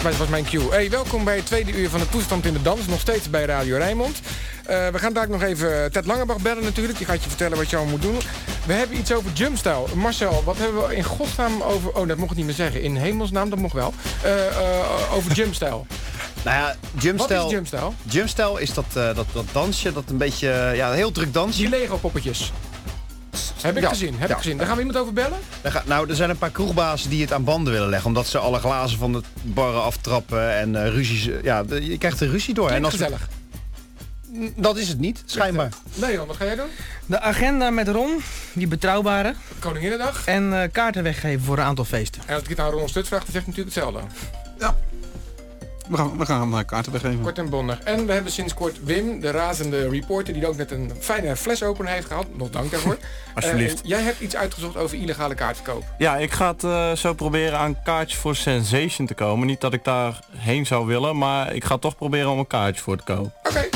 dat was mijn cue. Hey, welkom bij het tweede uur van de toestand in de dans. Nog steeds bij Radio Rijnmond. Uh, we gaan daar nog even Ted Langebach bellen natuurlijk. Die gaat je vertellen wat je allemaal moet doen. We hebben iets over jumpstyle. Marcel, wat hebben we in godsnaam over... Oh, dat mocht ik niet meer zeggen. In hemelsnaam, dat mocht wel. Uh, uh, over jumpstyle. Nou ja, jumpstyle... Wat is jumpstyle? Jumpstyle is dat, dat, dat dansje, dat een beetje... Ja, een heel druk dansje. Die Lego-poppetjes. Heb ik gezien, heb ik gezien. Daar gaan we iemand over bellen? nou, er zijn een paar kroegbazen die het aan banden willen leggen. Omdat ze alle glazen van de barren aftrappen en uh, ruzies... Ja, je krijgt er ruzie door. en als gezellig. Dat is het niet, schijnbaar. Nee, wat ga jij doen? De agenda met Ron, die betrouwbare. Koninginnedag. En uh, kaarten weggeven voor een aantal feesten. En als ik het aan Ron Stuts vraag, dan zegt natuurlijk hetzelfde. Ja. We gaan, we gaan hem kaarten weggeven. Kort en bondig. En we hebben sinds kort Wim, de razende reporter... die ook net een fijne flesopener heeft gehad. Nog dank daarvoor. Alsjeblieft. Uh, jij hebt iets uitgezocht over illegale kaartverkoop. Ja, ik ga het uh, zo proberen aan kaartjes voor Sensation te komen. Niet dat ik daar heen zou willen, maar ik ga toch proberen om een kaartje voor te kopen. Oké.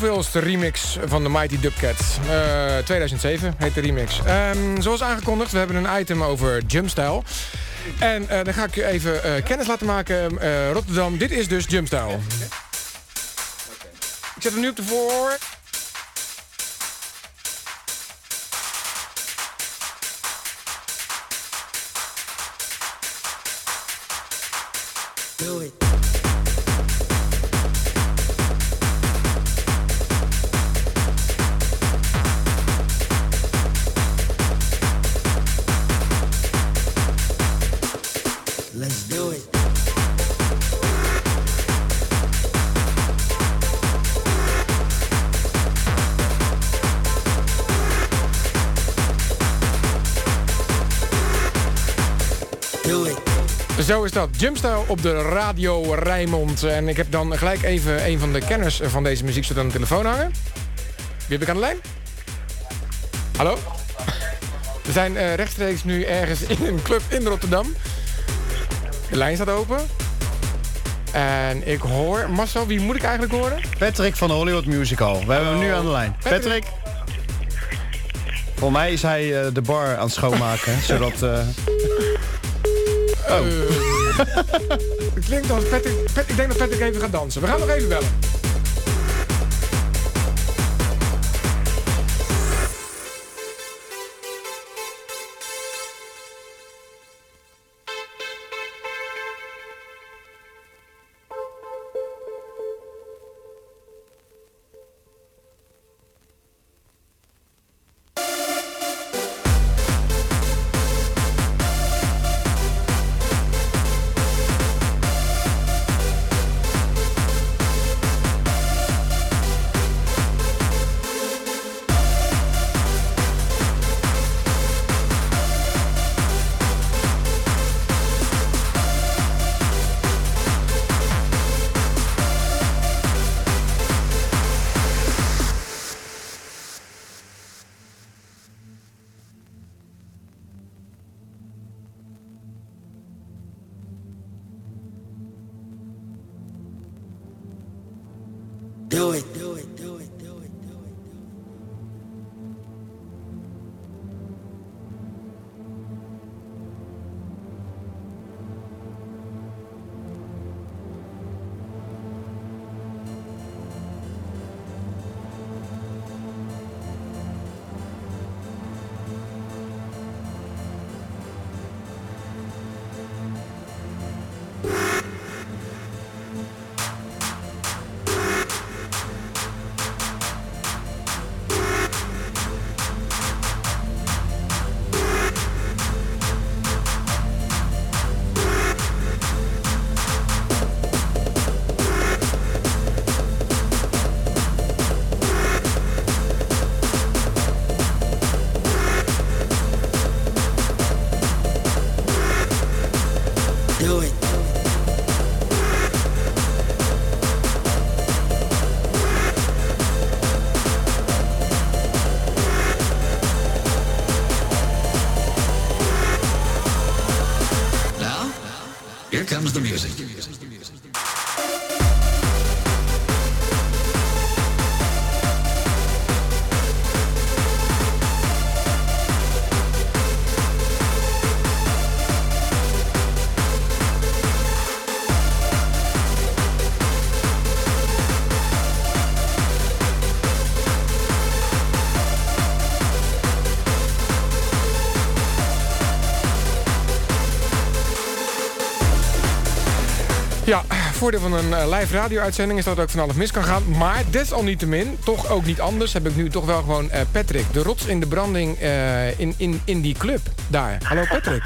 Zoveelste remix van de Mighty Dubcats. Eh 2007 heet de remix. Ehm, zoals aangekondigd, we hebben een item over jumpstyle. En eh, dan ga ik je even eh, kennis laten maken. Rotterdam, dit is dus jumpstyle. Ik zet hem nu op de voor. Zo is dat. Jumpstyle op de radio Rijnmond. En ik heb dan gelijk even een van de kenners van deze muziek aan de telefoon hangen. Wie heb ik aan de lijn? Hallo? We zijn eh, rechtstreeks nu ergens in een club in Rotterdam. De lijn staat open. En ik hoor... Marcel, wie moet ik eigenlijk horen? Patrick van Hollywood Musical. We hebben hem nu aan de lijn. Patrick. Patrick. Volgens mij is hij eh, de bar aan het schoonmaken. zodat... eh, Oh. het klinkt als Patrick, Pat- Ik denk dat Patrick even gaat dansen. We gaan nog even bellen. Voordeel van een eh, live radio-uitzending is dat er ook van alles mis kan gaan. Maar desalniettemin, toch ook niet anders, heb ik nu toch wel gewoon eh, Patrick. De rots in de branding eh, in, in, in die club daar. Hallo Patrick.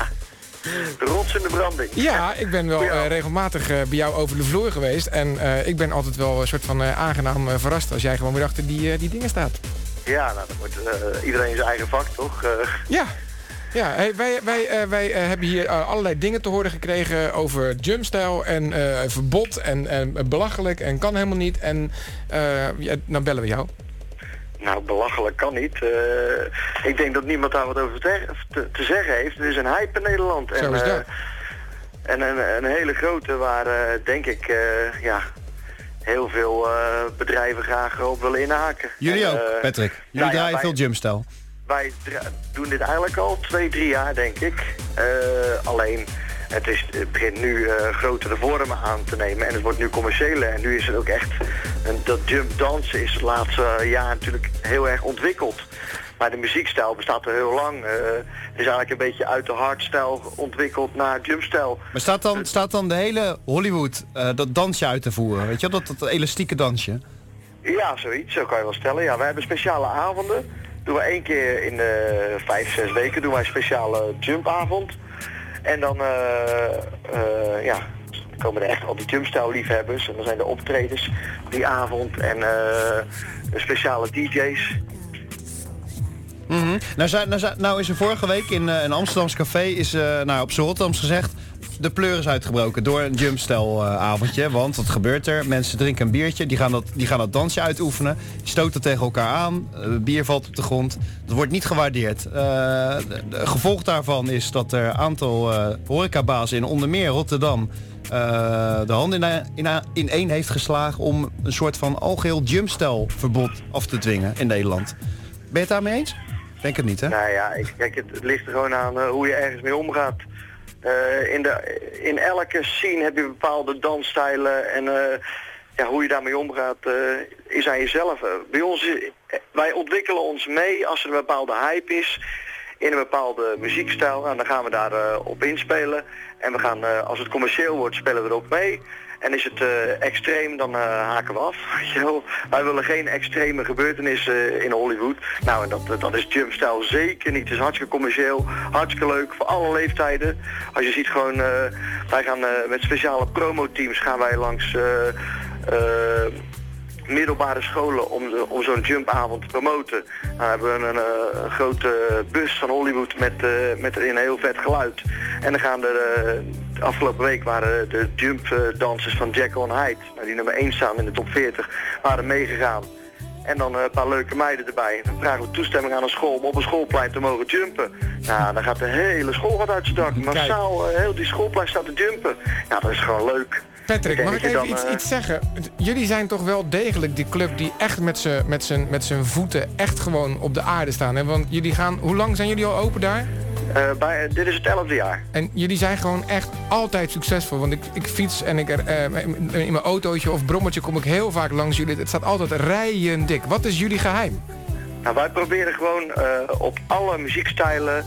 De rots in de branding. Ja, ik ben wel regelmatig bij jou over de vloer geweest. En ik ben altijd wel een soort van aangenaam verrast als jij gewoon weer achter die, die dingen staat. Ja, nou, dat wordt iedereen zijn eigen vak, toch? Ja. Ja, hey, wij, wij, eh, wij eh, hebben hier eh, allerlei dingen te horen gekregen over jumpstyle en eh, verbod en, en belachelijk en kan helemaal niet. En eh ja, nou bellen we jou. nou, belachelijk kan niet. Eh, ik denk dat niemand daar wat over te, te, te zeggen heeft. Er is een hype in Nederland. Zo is eh, dat. En een, een hele grote waar, eh, denk ik, eh, ja... heel veel eh, bedrijven graag op willen inhaken. Jullie En, ook, Patrick. Jullie nou draaien veel jumpstijl. Wij doen dit eigenlijk al twee, drie jaar, denk ik. Eh, alleen, het, is, het begint nu eh, grotere vormen aan te nemen. En het wordt nu commerciëler. En nu is het ook echt... En dat jump dansen is het laatste jaar natuurlijk heel erg ontwikkeld. Maar de muziekstijl bestaat er heel lang. Eh, het is eigenlijk een beetje uit de hardstyle ontwikkeld naar jumpstijl. Maar staat dan, staat dan de hele Hollywood dat dansje uit te voeren? Weet je dat, dat elastieke dansje? Ja, zoiets, zo kan je wel stellen. Ja, wij hebben speciale avonden. Doen we één keer in de vijf, zes weken doen wij een speciale jumpavond. En dan eh, eh, ja, komen er echt al die jumpstyle liefhebbers. En dan zijn er optredens die avond en eh, speciale DJ's. Mhm. nou, nou, nou is er vorige week in eh, een Amsterdams café is, eh, nou, op z'n Rotterdams gezegd... de pleur is uitgebroken door een jumpstijl eh, avondje. Want wat gebeurt er? Mensen drinken een biertje, die gaan dat, die gaan dat dansje uitoefenen. Stoten tegen elkaar aan, bier valt op de grond. Dat wordt niet gewaardeerd. De, de gevolg daarvan is dat er aantal horecabazen in onder meer Rotterdam... de hand in, in, in één heeft geslagen om een soort van algeheel jumpstijl verbod af te dwingen in Nederland. Ben je het daarmee eens? Denk het niet, hè? Nou ja, ik, kijk, het, ligt er gewoon aan eh, hoe je ergens mee omgaat. Eh, in, de, in elke scene heb je bepaalde dansstijlen en eh, ja, hoe je daarmee omgaat is aan jezelf. Bij ons, wij ontwikkelen ons mee als er een bepaalde hype is in een bepaalde muziekstijl. Nou, dan gaan we daar eh, op inspelen. En we gaan, eh, als het commercieel wordt, spelen we erop mee. En is het eh, extreem, dan haken we af. Wij willen geen extreme gebeurtenissen in Hollywood. Nou, en dat, dat is jumpstyle zeker niet. Het is hartstikke commercieel, hartstikke leuk, voor alle leeftijden. Als je ziet gewoon, wij gaan met speciale promoteams gaan wij langs... middelbare scholen om, om zo'n jumpavond te promoten. Nou hebben we een, eh, een grote bus van Hollywood met, eh, met erin heel vet geluid. En dan gaan er, eh, de afgelopen week waren de jumpdansers van Jekyll and Hyde, nou, die nummer 1 staan in de top 40, waren meegegaan. En dan een paar leuke meiden erbij. Dan vragen we toestemming aan een school om op een schoolplein te mogen jumpen. Nou, dan gaat de hele school wat uit zijn dak. Massaal, heel die schoolplein staat te jumpen. Ja, dat is gewoon leuk. Patrick, mag ik even dan, iets, eh, iets zeggen? Jullie zijn toch wel degelijk die club die echt met z'n voeten echt gewoon op de aarde staan. Hè? Want jullie gaan, hoe lang zijn jullie al open daar? Eh, bij, dit is het elfde jaar. En jullie zijn gewoon echt altijd succesvol. Want ik, ik fiets en ik er, eh, in mijn autootje of brommetje kom ik heel vaak langs jullie. Het staat altijd rijen dik. Wat is jullie geheim? Nou, wij proberen gewoon op alle muziekstijlen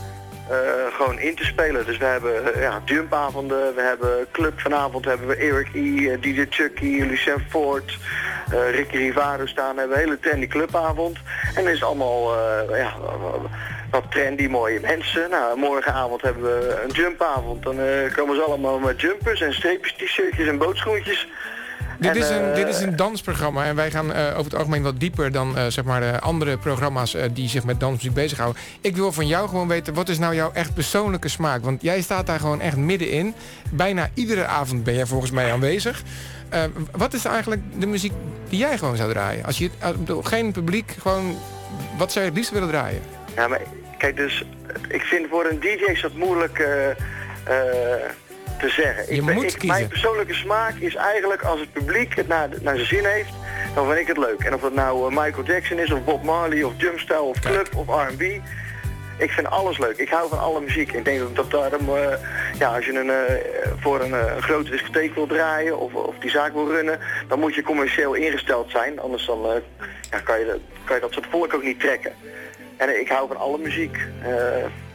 gewoon in te spelen. Dus we hebben eh, ja, jumpavonden, we hebben club vanavond, hebben we Eric E, eh, DJ Chucky, Lucien Ford, eh, Ricky Rivaro staan. We hebben een hele trendy clubavond. En dan is het allemaal eh, ja, wat trendy, mooie mensen. Nou, morgenavond hebben we een jumpavond. Dan eh, komen ze allemaal met jumpers en streepjes, t-shirtjes en bootschoentjes. Dit, En, is een, eh, dit is een dansprogramma en wij gaan eh, over het algemeen wat dieper dan eh, zeg maar, de andere programma's eh, die zich met dansmuziek bezighouden. Ik wil van jou gewoon weten, wat is nou jouw echt persoonlijke smaak? Want jij staat daar gewoon echt middenin. Bijna iedere avond ben jij volgens mij aanwezig. Eh, wat is eigenlijk de muziek die jij gewoon zou draaien? Als je eh, bedoel, geen publiek, gewoon wat zou je het liefst willen draaien? Ja, maar kijk, dus ik vind voor een DJ is dat moeilijk eh, eh, te zeggen. Je ik, moet ik. Mijn persoonlijke smaak is eigenlijk als het publiek het naar, naar zijn zin heeft, dan vind ik het leuk. En of dat nou eh, Michael Jackson is, of Bob Marley, of jumpstyle, of club, of R&B. Ik vind alles leuk. Ik hou van alle muziek. Ik denk dat daarom, eh, ja, als je een, eh, voor een, grote discotheek wil draaien of, of die zaak wil runnen, dan moet je commercieel ingesteld zijn. Anders dan, ja, kan, je, dat- kan je dat soort volk ook niet trekken. En ik hou van alle muziek.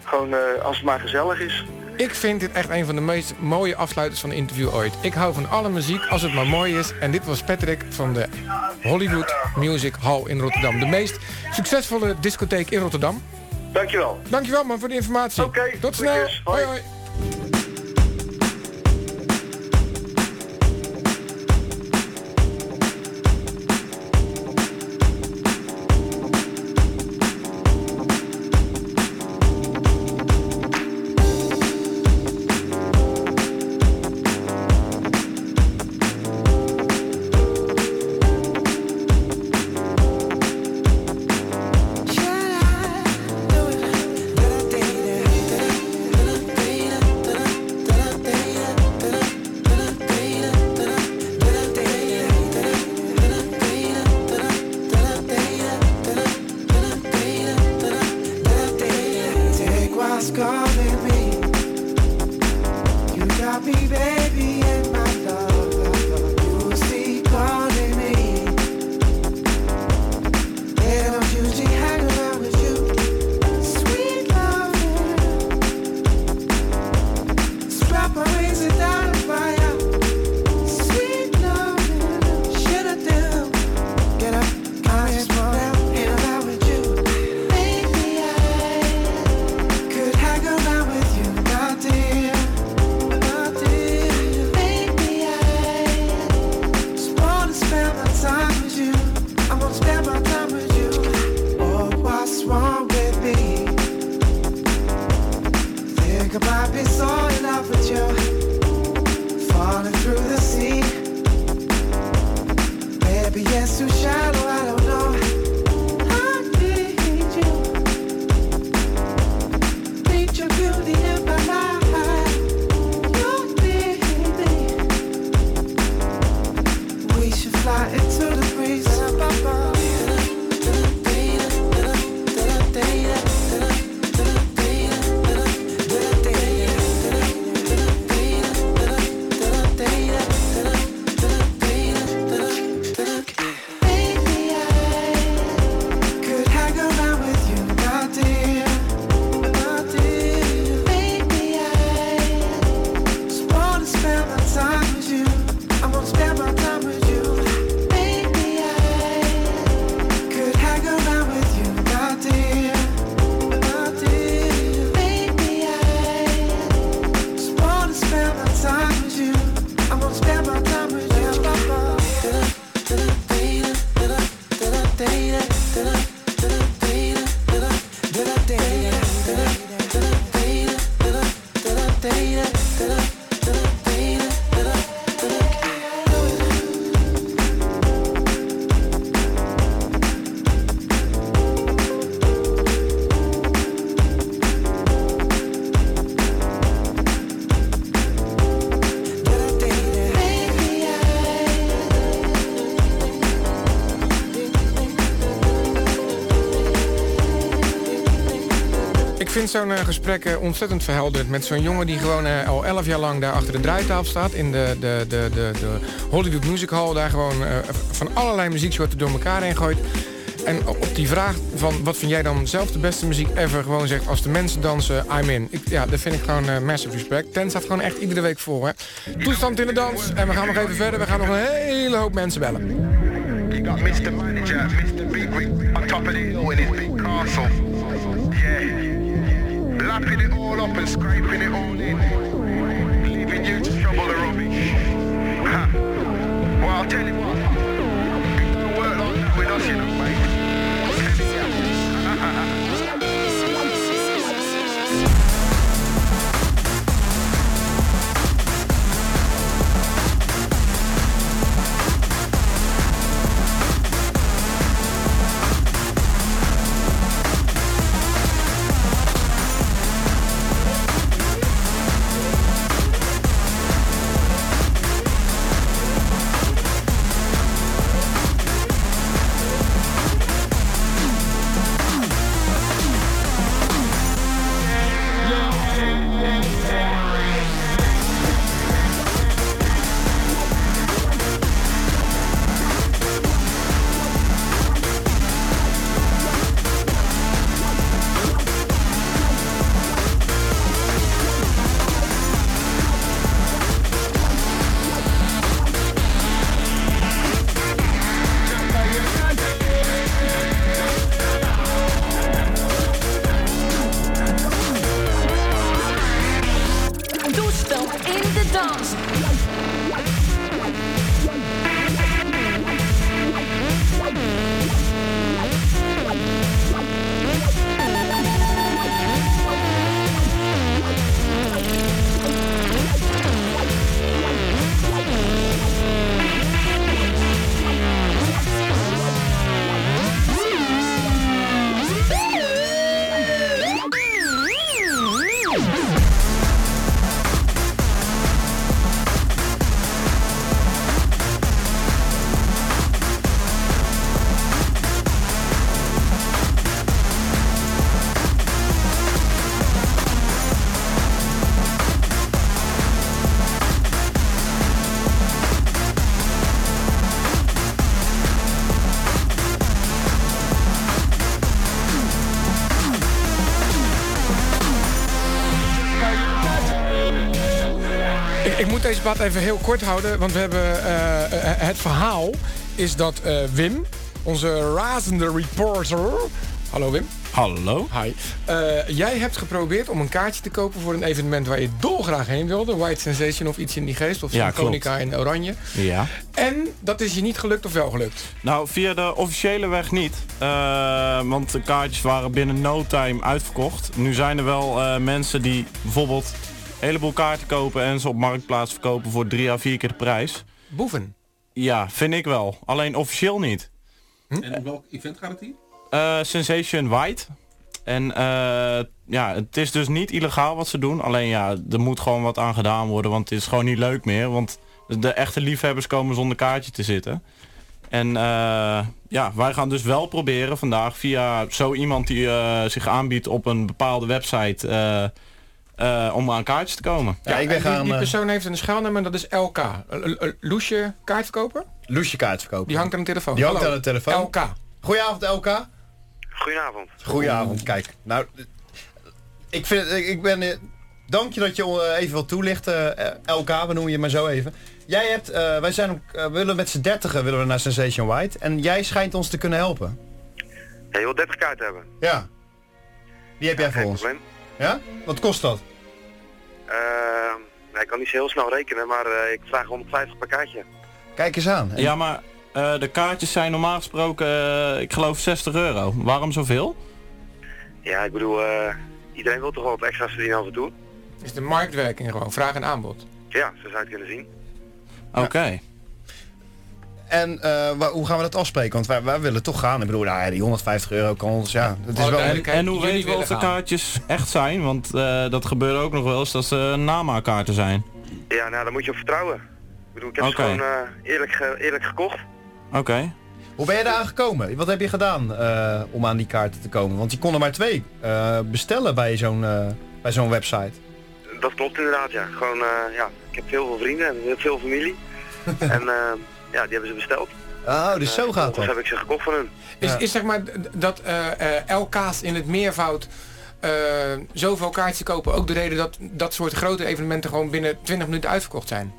Gewoon als het maar gezellig is. Ik vind dit echt een van de meest mooie afsluiters van een interview ooit. Ik hou van alle muziek als het maar mooi is. En dit was Patrick van de Hollywood Music Hall in Rotterdam. De meest succesvolle discotheek in Rotterdam. Dankjewel. Dankjewel man voor de informatie. Oké, Tot snel. Hoi Hoi. Ik zo'n eh, gesprek eh, ontzettend verhelderend met zo'n jongen die gewoon eh, al 11 jaar lang daar achter de draaitafel staat in de, de, de, de, de Hollywood Music Hall. Daar gewoon van allerlei muzieksoorten door elkaar heen gooit. En op die vraag van wat vind jij dan zelf de beste muziek ever gewoon zegt als de mensen dansen, I'm in. Ik, ja, dat vind ik gewoon massive respect. Ten staat gewoon echt iedere week voor. Hè. Toestand in de dans en we gaan nog even verder. We gaan nog een hele hoop mensen bellen. Mr. Manager, Mr. Big the in his big castle. Yeah. Lapping it all up and scraping it all in. Leaving you to shovel the rubbish. Ha. Well, I'll tell you what. You don't work like that with us, you know, mate. Deze plaat even heel kort houden, want we hebben eh, eh, het verhaal is dat eh, Wim, onze razende reporter. Hallo Wim. Hallo. Hi. Jij hebt geprobeerd om een kaartje te kopen voor een evenement waar je dolgraag heen wilde. White Sensation of iets in die geest. Of Ja, Symfonica in Oranje. Ja. En dat is je niet gelukt of wel gelukt? Nou, via de officiële weg niet. Want de kaartjes waren binnen no time uitverkocht. Nu zijn er wel mensen die bijvoorbeeld heleboel kaarten kopen en ze op marktplaats verkopen voor drie à vier keer de prijs. Boeven. Ja, vind ik wel. Alleen officieel niet. En op welk event gaat het hier? Eh, Sensation White. En eh, ja, het is dus niet illegaal wat ze doen. Alleen ja, er moet gewoon wat aan gedaan worden. Want het is gewoon niet leuk meer. Want de echte liefhebbers komen zonder kaartje te zitten. En eh, ja, wij gaan dus wel proberen vandaag via zo iemand die eh, zich aanbiedt op een bepaalde website eh, om aan kaartjes te komen. Ja, ik ben die, gaan... die eh, persoon heeft een schuilnaam en dat is LK. Loesje kaartverkoper? Loesje kaartverkopen. Die hangt aan de telefoon. Die hangt Hallo. aan de telefoon. LK. Goedenavond, LK. Goedenavond. Goedenavond. Kijk, nou, ik vind, ik, ben, eh, dank je dat je even wilt toelichten. eh, LK, we noemen je maar zo even. Jij hebt, eh, wij zijn, willen met z'n dertigen willen we naar Sensation White. En jij schijnt ons te kunnen helpen. Ja, je wilt 30 kaarten hebben. Ja. Die heb jij voor ons. probleem. Ja? Wat kost dat? Nou, ik kan niet zo heel snel rekenen, maar eh, ik vraag 150 per kaartje. Kijk eens aan. En- Ja, maar eh, de kaartjes zijn normaal gesproken, eh, ik geloof 60 euro. Waarom zoveel? Ja, ik bedoel, eh, iedereen wil toch wel wat extra's verdienen af en toe? is de marktwerking gewoon. Vraag en aanbod. Ja, zo zou je het kunnen zien. Oké. En eh, hoe gaan we dat afspreken? Want wij, wij willen toch gaan. Ik bedoel, nou, ja, die 150 euro kan ons, ja. Het is wel... duidelijkheid, En hoe jullie weten we of de kaartjes echt zijn? Want eh, dat gebeurt ook nog wel eens dat ze namaakkaarten zijn. Ja, nou, daar moet je op vertrouwen. Ik bedoel, ik heb ze gewoon eh, eerlijk, ge- eerlijk gekocht. Oké. Hoe ben je daar gekomen? Wat heb je gedaan eh, om aan die kaarten te komen? Want je kon er maar twee eh, bestellen bij zo'n bij zo'n website. Dat klopt inderdaad, ja. Gewoon, eh, ja, ik heb heel veel vrienden en heel veel familie. en eh, ja, die hebben ze besteld. Oh, dus zo gaat dat. heb ik ze gekocht van hun. Is, Ja. is zeg maar dat eh, eh, LK's in het meervoud eh, zoveel kaartjes kopen ook de reden dat dat soort grote evenementen gewoon binnen 20 minuten uitverkocht zijn?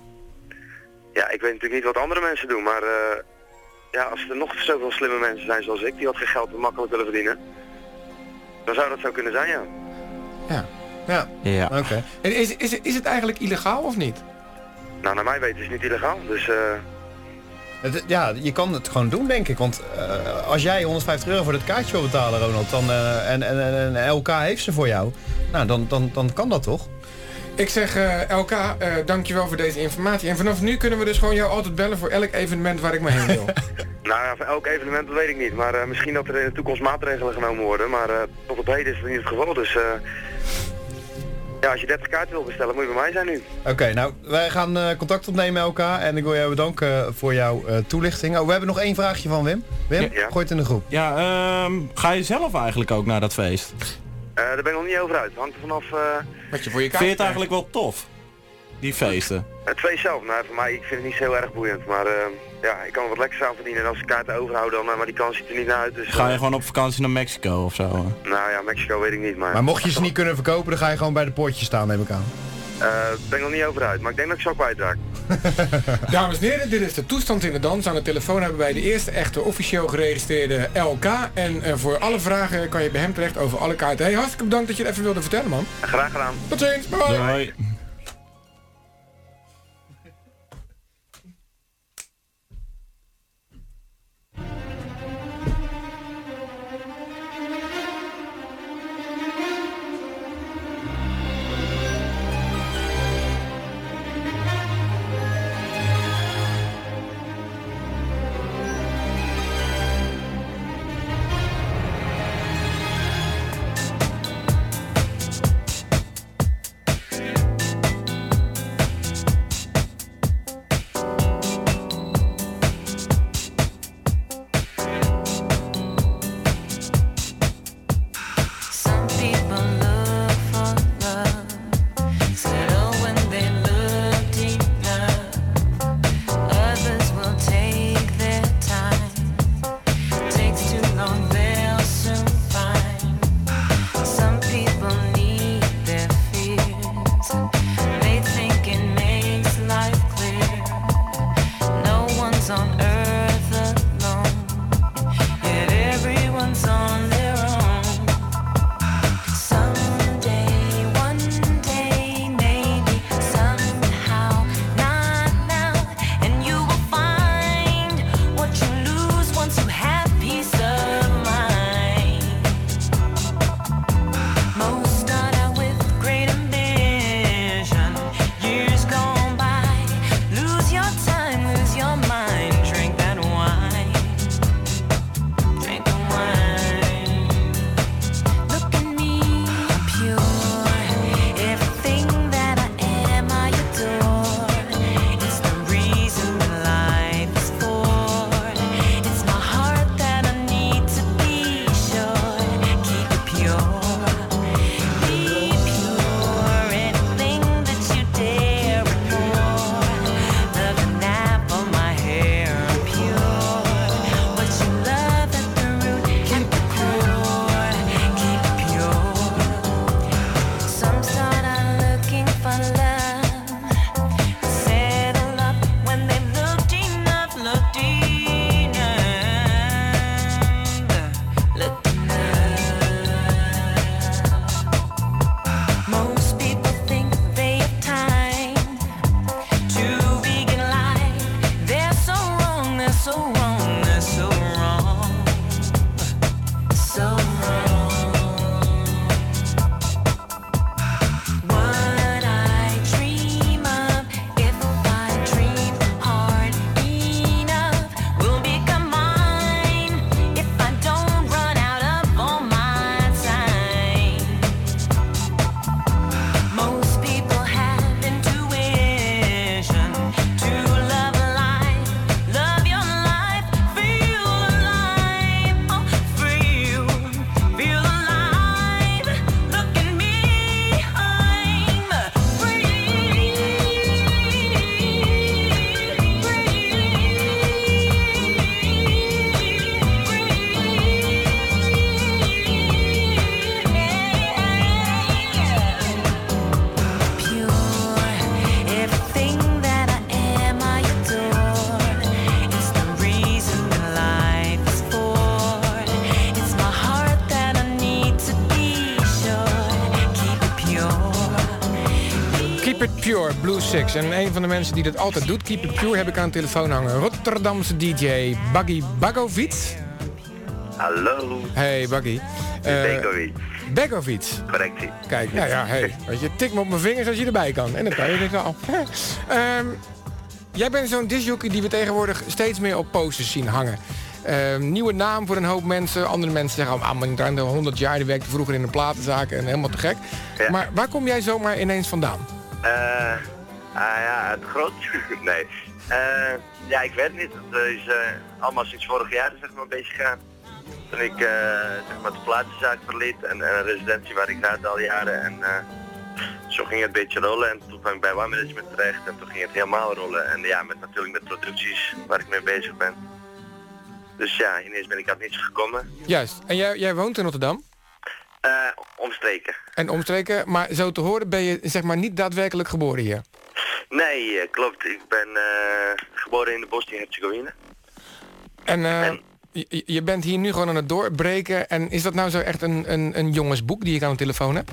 Ja, ik weet natuurlijk niet wat andere mensen doen, maar eh, ja, als er nog zoveel slimme mensen zijn zoals ik, die wat geen geld makkelijk willen verdienen, dan zou dat zo kunnen zijn, ja. Ja. Ja, Ja. oké. En is, is, is het eigenlijk illegaal of niet? Nou, naar mij weten is het niet illegaal, dus eh, Het- Ja, je kan het gewoon doen, denk ik. Want eh, als jij 150 euro voor dat kaartje wil betalen, Ronald, dan, eh, en, en, en, en LK heeft ze voor jou, nou, dan, dan, dan kan dat toch? Ik zeg eh, LK, eh, dankjewel voor deze informatie. En vanaf nu kunnen we dus gewoon jou altijd bellen voor elk evenement waar ik maar heen wil. nou ja, voor elk evenement dat weet ik niet. Maar eh, misschien dat er in de toekomst maatregelen genomen worden, maar eh, tot op heden is dat niet het geval, dus... eh, ja, als je 30 kaarten wil bestellen, moet je bij mij zijn nu. Oké, nou, wij gaan eh, contact opnemen met elkaar en ik wil jou bedanken voor jouw eh, toelichting. Oh, we hebben nog één vraagje van Wim. Wim, Ja. gooi het in de groep. Ja, ehm, ga je zelf eigenlijk ook naar dat feest? Eh, daar ben ik nog niet over uit. Het hangt er vanaf eh, Wat je voor je Vind je kaart het eigenlijk wel tof? Die feesten. het feest zelf. Nou, voor mij, ik vind het niet zo heel erg boeiend, maar... eh, ja, ik kan er wat lekkers aan verdienen en als ik kaarten overhoud dan, eh, maar die kans ziet er niet naar uit. Dus, Ga je eh, gewoon op vakantie naar Mexico of zo? Nou ja, Mexico weet ik niet, maar... Maar mocht je ze niet kunnen verkopen, dan ga je gewoon bij de poortjes staan, neem ik aan. eh daar ben ik nog niet over uit, maar ik denk dat ik zo kwijtraak. Dames en heren, dit is de toestand in de dans. Aan de telefoon hebben wij de eerste echte officieel geregistreerde LK. En eh, voor alle vragen kan je bij hem terecht over alle kaarten. Hey, hartstikke bedankt dat je het even wilde vertellen, man. Graag gedaan. Tot ziens, bye bye. Six. En een van de mensen die dat altijd doet, Keep It Pure, heb ik aan de telefoon hangen. Rotterdamse DJ Baggy Bagovic. Hallo. Hey Baggy. Eh, Begovic. Begovic. Correctie. Kijk, nou ja, hey, weet je, tik me op mijn vingers als je erbij kan. En dat kan je dus al. Ehm, jij bent zo'n disjockey die we tegenwoordig steeds meer op posters zien hangen. Ehm, nieuwe naam voor een hoop mensen. Andere mensen zeggen, ah, draai al 100 jaar. Die werkte vroeger in een platenzaak en helemaal te gek. Ja. Maar waar kom jij zomaar ineens vandaan? Eh, ah ja, het groot. nee. Eh, ja, ik weet niet. Het is eh, allemaal sinds vorig jaar zeg maar, beetje gaan. Toen ik eh, zeg maar, de platenzaak verliet en, en een residentie waar ik raadde al jaren. En zo ging het een beetje rollen. En toen kwam ik bij One Management terecht en toen ging het helemaal rollen. En ja, met natuurlijk met producties waar ik mee bezig ben. Dus ja, ineens ben ik uit niets gekomen. Juist. En jij, jij woont in Rotterdam? Omstreken. En omstreken, maar zo te horen ben je zeg maar niet daadwerkelijk geboren hier. Nee, eh, klopt. Ik ben eh, geboren in de Bosnië-Herzegovina. En eh, je, je bent hier nu gewoon aan het doorbreken. En is dat nou zo echt een, een, een jongensboek die ik aan de telefoon heb?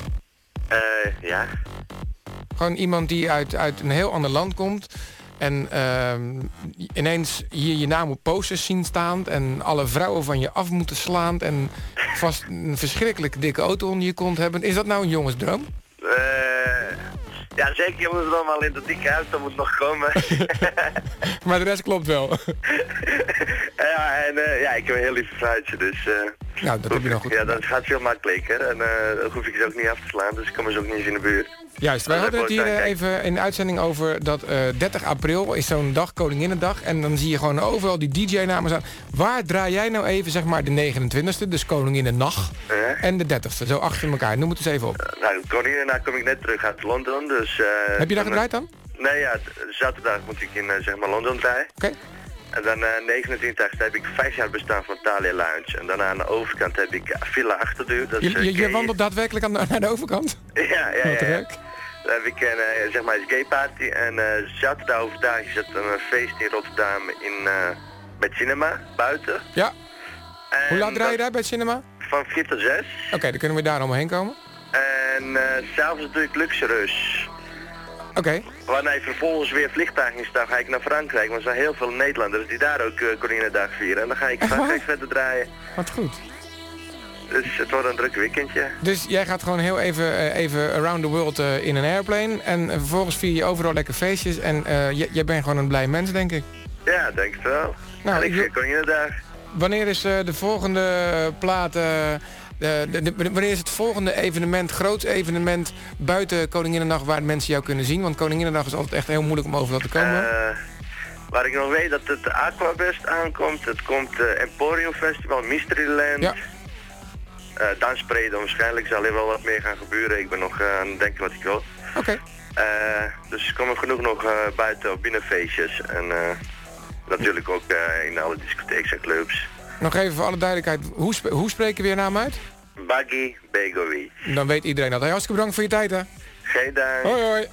Eh, ja. Gewoon iemand die uit, uit een heel ander land komt. En ehm, ineens hier je naam op posters zien staan. En alle vrouwen van je af moeten slaan. En vast een verschrikkelijk dikke auto onder je kont hebben. Is dat nou een jongensdroom? Ja, zeker jongens dan wel in de dikke auto moet nog komen. Maar de rest klopt wel. ja, en eh, ja, ik heb een heel lief vrouwtje, dus... nou, dat heb je nog goed. Ja, dat gaat veel makkelijker en eh dan hoef ik ze ook niet af te slaan, dus ik kom ze ook niet eens in de buurt. Juist, wij hadden het hier eh, even in de uitzending over dat eh 30 april is zo'n dag, Koninginnedag. En dan zie je gewoon overal die DJ-namen staan. Waar draai jij nou even, zeg maar, de 29e, dus Koninginnennacht, Ja. en de 30e, zo achter elkaar. Noem het eens even op. Nou, koningin, daarna kom ik net terug uit Londen, dus... eh, Heb je daar gedraaid dan? Nee, ja, zaterdag moet ik in eh, zeg maar Londen draaien. Oké. En dan eh 29 heb ik vijf jaar bestaan van Thalia Lounge. En daarna aan de overkant heb ik Villa Achterdeur. Dat Je, je, wandelt daadwerkelijk aan de, naar de overkant? Ja, ja, ja. ja. Dan heb ik een eh, zeg maar een gay party. En eh zaterdag overdag is het een feest in Rotterdam in, met cinema, buiten. Ja. En Hoe laat draai je daar bij het cinema? Van 4 tot 6. Oké, dan kunnen we daar allemaal heen komen. En s'avonds doe ik Luxe Oké. Waarna ik vervolgens weer vliegtuig instap, ga ik naar Frankrijk. Want er zijn heel veel Nederlanders die daar ook uh, Koninginnedag vieren. En dan ga ik Frankrijk verder draaien. Wat goed. Dus het wordt een druk weekendje. Dus jij gaat gewoon heel even, eh, even around the world eh, in een airplane. En vervolgens vier je overal lekker feestjes. En jij bent gewoon een blij mens, denk ik. Ja, denk het wel. Nou, en ik ik- vier Koninginnedag. Wanneer is de volgende plaat... eh, de, de- wanneer is het volgende evenement, groot evenement... buiten Koninginnedag waar mensen jou kunnen zien? Want Koninginnedag is altijd echt heel moeilijk om overal te komen. Eh, waar ik nog weet dat het Aquabest aankomt. Het komt eh, Emporium Festival, Mysteryland. Ja. Eh Danspreden, waarschijnlijk zal er wel wat meer gaan gebeuren. Ik ben nog aan het denken wat ik wil. Oké. Dus er komen genoeg nog eh, buiten op binnenfeestjes. En natuurlijk ook in alle discotheken en clubs. Nog even voor alle duidelijkheid, hoe, hoe spreken we je naam uit? Baggy Begovic. Dan weet iedereen dat. Hey, hartstikke bedankt voor je tijd, hè. Geen dank. Hoi, hoi.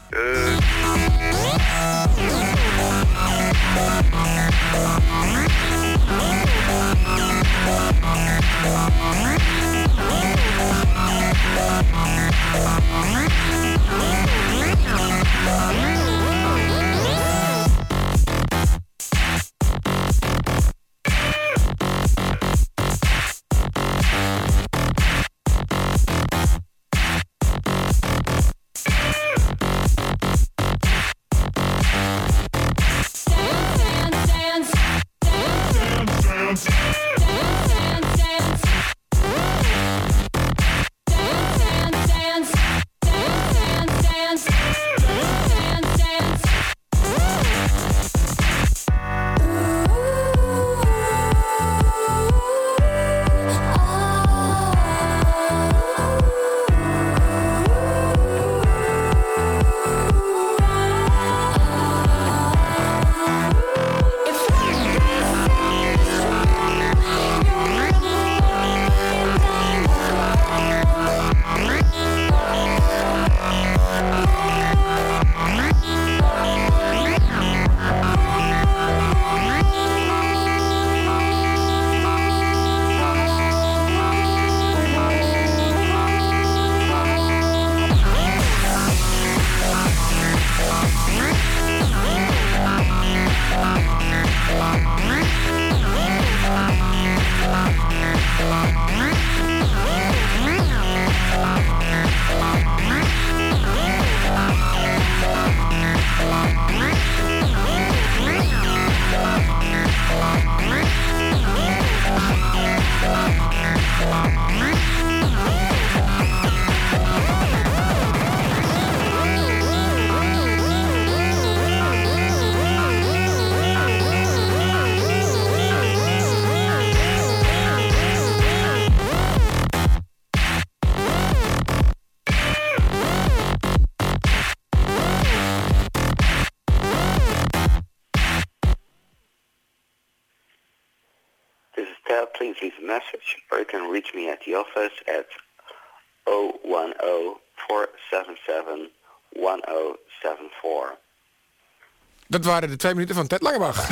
Het waren de twee minuten van Ted Langebach.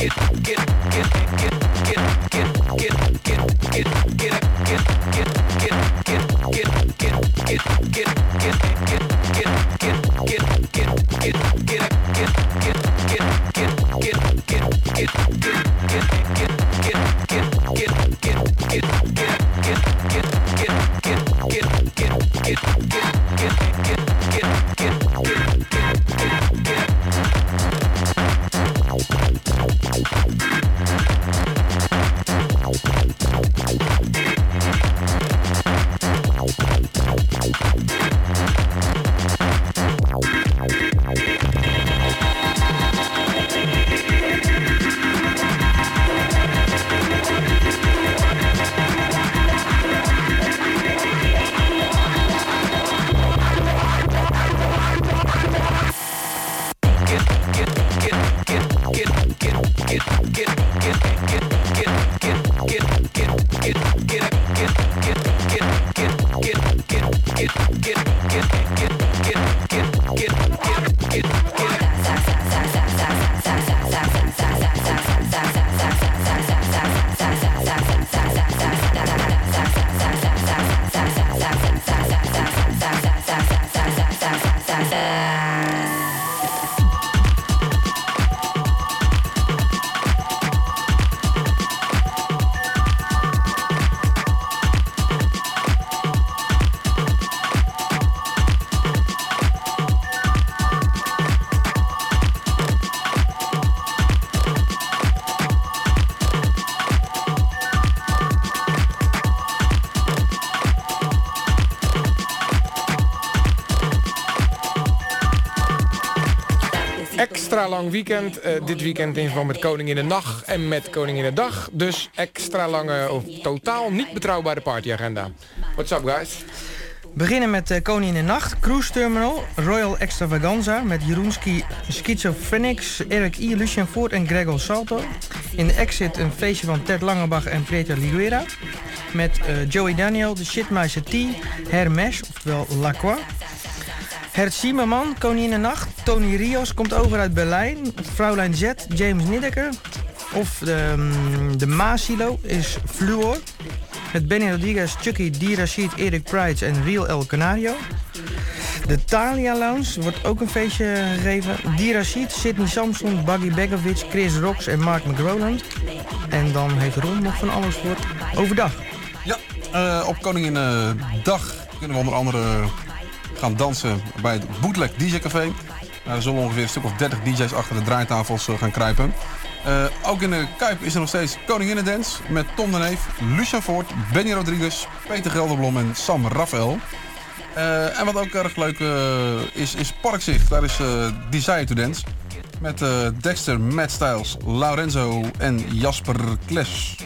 Extra lang weekend. eh, dit weekend in verband met Koning in de Nacht en met Koning in de Dag. Dus extra lange, of totaal niet betrouwbare partyagenda. What's up guys? Beginnen met uh, Koning in de Nacht, Cruise Terminal, Royal Extravaganza met Jeroenski Schizophrenics, Eric I, Lucien Voort en Gregor Salto. In de exit een feestje van Ted Langebach en Peter Liguera. Met eh, Joey Daniel, de Shitmeister T, Hermes, oftewel Lacroix. Hert Zimmerman, Koning in de Nacht. Tony Rios komt over uit Berlijn. Vrouwlijn Z, James Nideker. Of de, mm, de Maasilo is Fluor. Met Benny Rodriguez, Chucky, D. Rashid, Eric Prides en Real El Canario. De Thalia Lounge wordt ook een feestje gegeven. D. Rashid, Sidney Samson, Buggy Begovic, Chris Rocks en Mark McRoland. En dan heeft Ron nog van alles voor overdag. Ja, eh, op Koninginnedag kunnen we onder andere gaan dansen bij het Bootleg DJ Café. Er zullen ongeveer een stuk of 30 DJ's achter de draaitafels eh, gaan kruipen. Eh, ook in de Kuip is er nog steeds Koninginnedans met Tom de Neef, Lucia Voort, Benny Rodriguez, Peter Gelderblom en Sam Rafael. Eh, en wat ook erg leuk is, is Parkzicht. Daar is Desire to Dance. Met Dexter, Matt Styles, Lorenzo en Jasper Kles.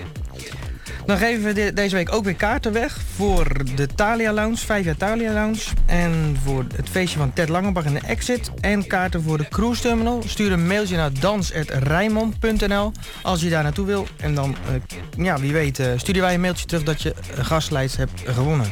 Dan geven we de- deze week ook weer kaarten weg voor de Thalia Lounge, 5 jaar Thalia Lounge. En voor het feestje van Ted Langebach in de Exit. En kaarten voor de Cruise Terminal. Stuur een mailtje naar dans.rijmond.nl als je daar naartoe wil. En dan, eh, ja, wie weet, eh, sturen wij een mailtje terug dat je een gastlijst hebt gewonnen.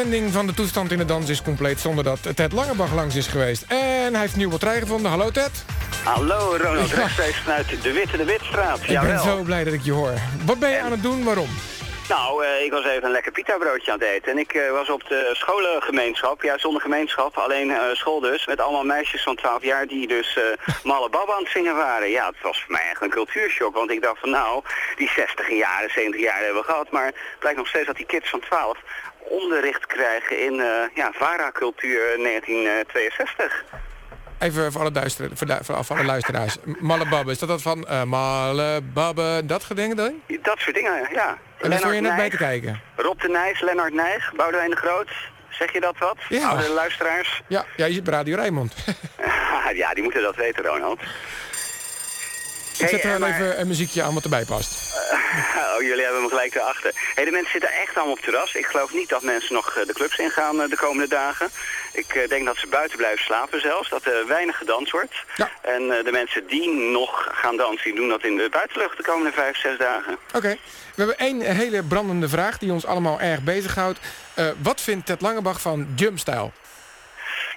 Uitzending van de toestand in de dans is compleet zonder dat Ted Langebach langs is geweest. En hij heeft nieuw batterij gevonden. Hallo Ted. Hallo Ronald, rechtstreeks vanuit de Witte de Witstraat. Ik ben zo blij dat ik je hoor. Wat ben je aan het doen? Waarom? Nou, eh, ik was even een lekker pita broodje aan het eten. En ik eh, was op de scholengemeenschap, ja zonder gemeenschap, alleen eh, school dus, met allemaal meisjes van 12 jaar die dus Malle Baba aan het zingen waren. Ja, het was voor mij echt een cultuurshock, want ik dacht van nou, die 60 jaren, 70 jaar hebben we gehad, maar het blijkt nog steeds dat die kids van 12 onderricht krijgen in eh ja, Vara-cultuur 1962. Even voor alle, duisteren, voor, du- voor alle luisteraars. Mallebabbe, is dat dat van uh, Mallebabbe, dat geding dan? Dat soort dingen, ja. En daar je net bij te kijken. Rob de Nijs, Lennart Nijg, Boudewijn de Groot. Zeg je dat wat? Ja. Oude luisteraars? Ja, ja, je zit bij Radio Rijnmond. ja, die moeten dat weten, Ronald. Ik zet er eh, wel even een muziekje aan wat erbij past. oh, jullie hebben me gelijk erachter. Hey, de mensen zitten echt allemaal op het terras. Ik geloof niet dat mensen nog eh, de clubs ingaan eh, de komende dagen. Ik eh, denk dat ze buiten blijven slapen zelfs. Dat er weinig gedanst wordt. En eh, de mensen die nog gaan dansen, doen dat in de buitenlucht de komende vijf, zes dagen. Oké, we hebben één hele brandende vraag die ons allemaal erg bezighoudt. Eh wat vindt Ted Langebach van jumpstyle?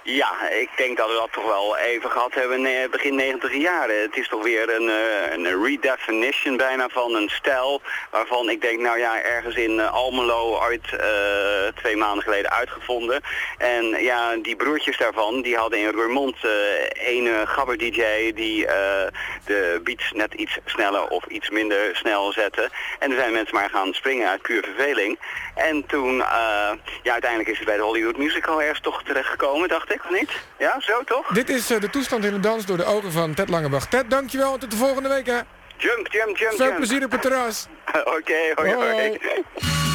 Ja, ik denk dat we dat toch wel even gehad hebben eh, begin 90 jaren. Het is toch weer een, eh, een redefinition bijna van een stijl waarvan ik denk, nou ja, ergens in eh, Almelo ooit eh, twee maanden geleden uitgevonden. En ja, die broertjes daarvan, die hadden in Roermond eh een gabber DJ die eh, de beats net iets sneller of iets minder snel zette. En er zijn mensen maar gaan springen uit puur verveling. En toen, eh, ja, uiteindelijk is het bij de Hollywood Musical ergens toch terechtgekomen, dacht ik, of niet? Ja, zo toch? Dit is eh, de toestand in de dans door de ogen van Ted Langebach. Ted, dankjewel. Tot de volgende week, hè. Jump, jump, jump, Veel jump. plezier op het terras. Oké, hoi, hoi. Hoi.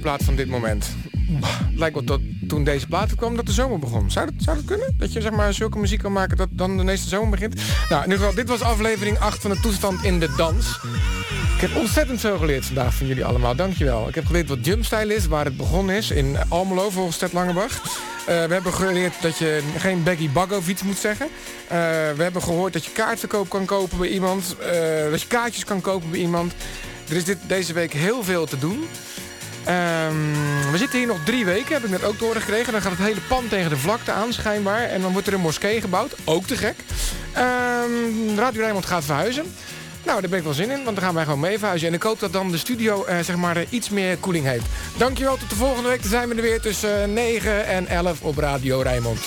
Zomerplaat van dit moment. Lijkt wel dat toen deze plaat kwam dat de zomer begon. Zou dat, zou dat kunnen? Dat je zeg maar zulke muziek kan maken dat dan de meeste zomer begint? Nou, in ieder geval, dit was aflevering 8 van de toestand in de dans. Ik heb ontzettend veel geleerd vandaag van jullie allemaal. Dankjewel. Ik heb geleerd wat jumpstyle is, waar het begonnen is. In Almelo, volgens Ted Langebach. Eh, we hebben geleerd dat je geen Baggy Bag of iets moet zeggen. Eh, we hebben gehoord dat je kaartverkoop kan kopen bij iemand. eh, dat je kaartjes kan kopen bij iemand. Er is dit, deze week heel veel te doen. Ehm, we zitten hier nog drie weken, heb ik net ook te horen gekregen. Dan gaat het hele pand tegen de vlakte aan, schijnbaar. En dan wordt er een moskee gebouwd, ook te gek. Ehm, Radio Rijnmond gaat verhuizen. Nou, daar ben ik wel zin in, want dan gaan wij gewoon mee verhuizen. En ik hoop dat dan de studio eh, zeg maar, eh, iets meer koeling heeft. Dankjewel, tot de volgende week. Dan zijn we er weer tussen eh, 9 en 11 op Radio Rijnmond.